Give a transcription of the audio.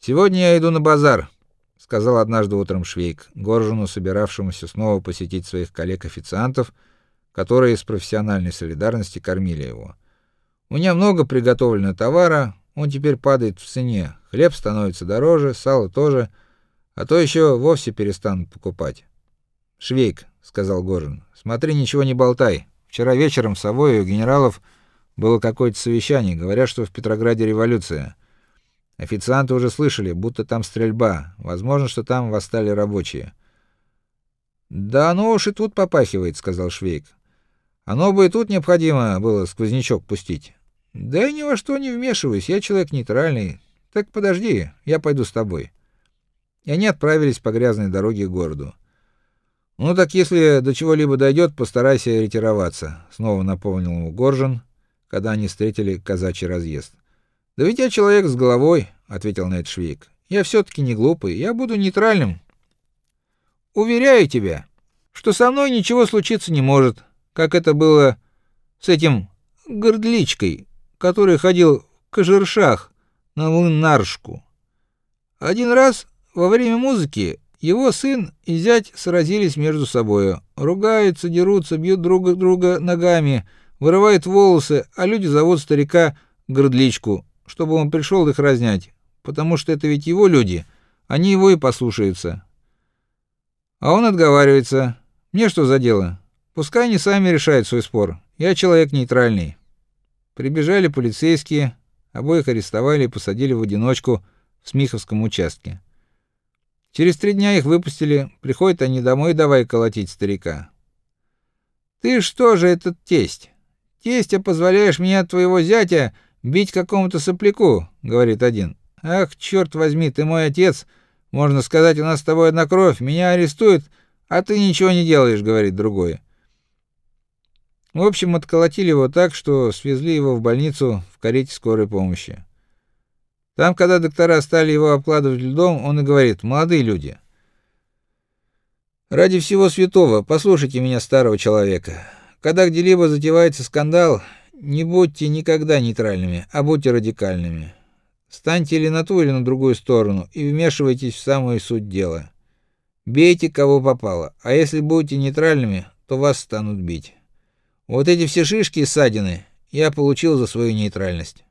Сегодня я иду на базар, сказал однажды утром Швейк Горжину, собиравшемуся снова посетить своих коллег-официантов, которые из профессиональной солидарности кормили его. У меня много приготовлено товара, он теперь падает в цене. Хлеб становится дороже, сало тоже, а то еще вовсе перестанут покупать. Швейк, сказал Горжин. Смотри, ничего не болтай. Вчера вечером в Савое у генералов было какое-то совещание, говорят, что в Петрограде революция. Официанты уже слышали, будто там стрельба. Возможно, что там восстали рабочие. Да оно уж и тут попахивает, сказал Швейк. Оно бы и тут необходимо было сквознячок пустить. Да и ни во что не вмешиваюсь, я человек нейтральный. Так подожди, я пойду с тобой. И они отправились по грязной дороге к городу. Ну так если до чего-либо дойдет, постарайся ретироваться, снова напомнил ему Горжин, когда они встретили казачий разъезд. Да ведь я человек с головой, ответил это Швейк. Я все таки не глупый, я буду нейтральным. Уверяю тебя, что со мной ничего случиться не может, как это было с этим гордличкой, который ходил в кожершах на Лынаршку. Один раз во время музыки его сын и зять сразились между собой, ругаются, дерутся, бьют друг друга ногами, вырывают волосы, а люди зовут старика Гордличку, чтобы он пришел их разнять, потому что это ведь его люди, они его и послушаются. А он отговаривается. Мне что за дело? Пускай они сами решают свой спор. Я человек нейтральный. Прибежали полицейские, обоих арестовали и посадили в одиночку в Смиховском участке. Через три дня их выпустили. Приходят они домой, давай колотить старика. Ты что же этот тесть? Тестя позволяешь мне твоего зятя бить какому-то сопляку, говорит один. Ах, черт возьми, ты мой отец. Можно сказать, у нас с тобой одна кровь. Меня арестуют, а ты ничего не делаешь, говорит другой. В общем, отколотили его так, что свезли его в больницу в карете скорой помощи. Там, когда доктора стали его обкладывать льдом, он и говорит: "Молодые люди, ради всего святого, послушайте меня, старого человека. Когда где-либо затевается скандал, не будьте никогда нейтральными, а будьте радикальными. Станьте или на ту, или на другую сторону и вмешивайтесь в самую суть дела. Бейте кого попало, а если будете нейтральными, то вас станут бить. Вот эти все шишки и ссадины я получил за свою нейтральность.